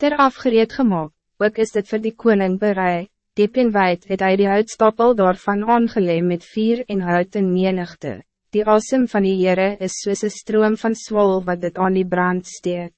ter afgereed gemaakt, ook is dit voor die koning berei, diep en wijd het hy die houtstapel daarvan aangeleem met vier en hout en menigte, die asem van die Heere is soos een stroom van zwol wat dit aan die brand steek.